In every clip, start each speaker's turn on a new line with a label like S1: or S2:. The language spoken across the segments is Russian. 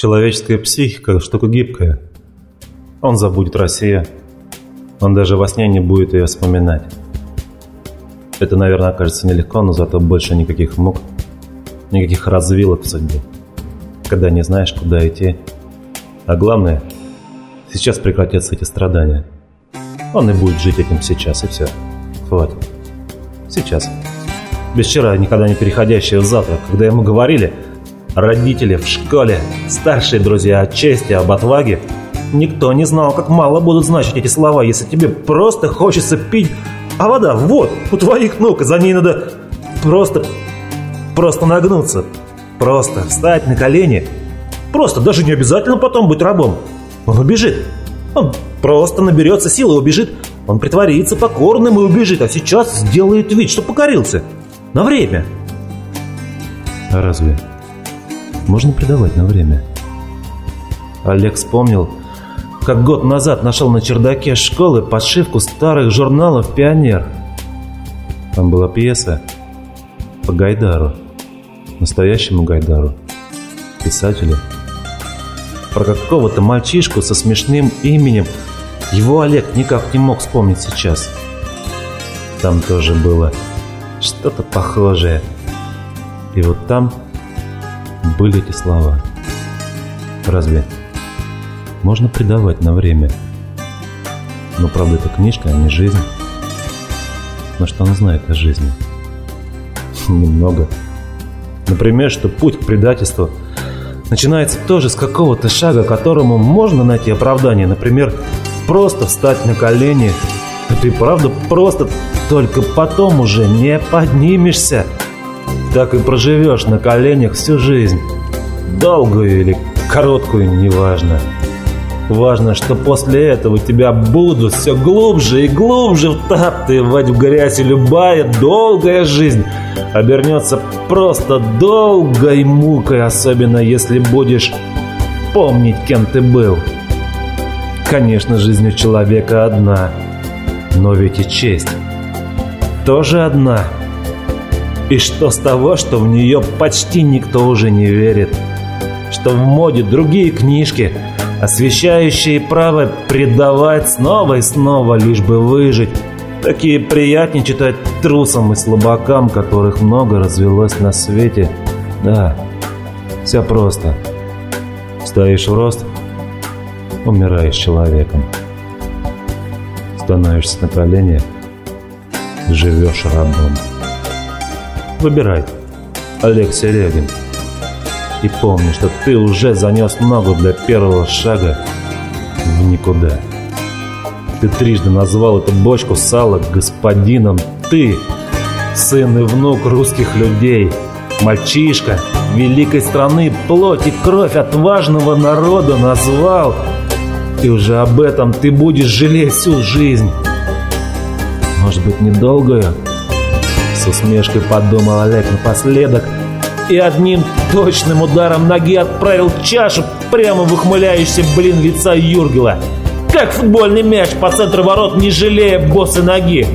S1: Человеческая психика – штука гибкая. Он забудет Россию. Он даже во сне не будет ее вспоминать. Это, наверное, окажется нелегко, но зато больше никаких мук, никаких развилок в судьбе. Когда не знаешь, куда идти. А главное, сейчас прекратятся эти страдания. Он и будет жить этим сейчас, и все. Хватит. Сейчас. Без вчера, никогда не переходящего в завтра, когда ему говорили – родители в школе, старшие друзья о чести, об отваге. Никто не знал, как мало будут значить эти слова, если тебе просто хочется пить, а вода вот, у твоих ног, за ней надо просто, просто нагнуться, просто встать на колени, просто, даже не обязательно потом быть рабом. Он убежит, он просто наберется силы и убежит, он притворится покорным и убежит, а сейчас сделает вид, что покорился. На время.
S2: А разве можно предавать на время.
S1: Олег вспомнил, как год назад нашел на чердаке школы подшивку старых журналов «Пионер». Там была пьеса по Гайдару, настоящему Гайдару, писателю. Про какого-то мальчишку со смешным именем. Его Олег никак не мог вспомнить сейчас. Там тоже было что-то похожее. И вот там были эти слова. Разве можно предавать на время? Но правда это книжка, а не жизнь. Но что он знает о жизни? Немного. Например, что путь к предательству начинается тоже с какого-то шага, которому можно найти оправдание. Например, просто встать на колени. А ты правда просто только потом уже не поднимешься так и проживешь на коленях всю жизнь. Долгую или короткую, неважно. Важно, что после этого тебя будут все глубже и глубже втаптывать в грязь, и любая долгая жизнь обернется просто долгой мукой, особенно если будешь помнить, кем ты был. Конечно, жизнь у человека одна, но ведь и честь тоже одна – и что с того, что в нее почти никто уже не верит? Что в моде другие книжки, освещающие право предавать снова и снова, лишь бы выжить. Такие приятнее читать трусам и слабакам, которых много развелось на свете. Да, все просто. Стоишь в рост, умираешь человеком. Становишься на колени, живешь рабом. Выбирай, Олег Серегин. И помни, что ты уже занес ногу для первого шага в никуда. Ты трижды назвал эту бочку сала господином. Ты, сын и внук русских людей, мальчишка великой страны, плоть и кровь отважного народа назвал. И уже об этом ты будешь жалеть всю жизнь. Может быть, недолгую, усмешкой подумал Олег напоследок и одним точным ударом ноги отправил чашу прямо в ухмыляющийся блин лица Юргела. Как футбольный мяч по центру ворот, не жалея боссы ноги.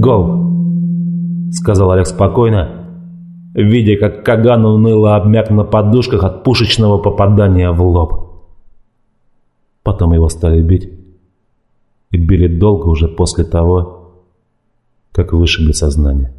S1: «Гол», — сказал Олег спокойно, видя, как Каган уныло обмяк на подушках от пушечного попадания в лоб. Потом его стали бить. И били долго уже после того, как вышибли сознание.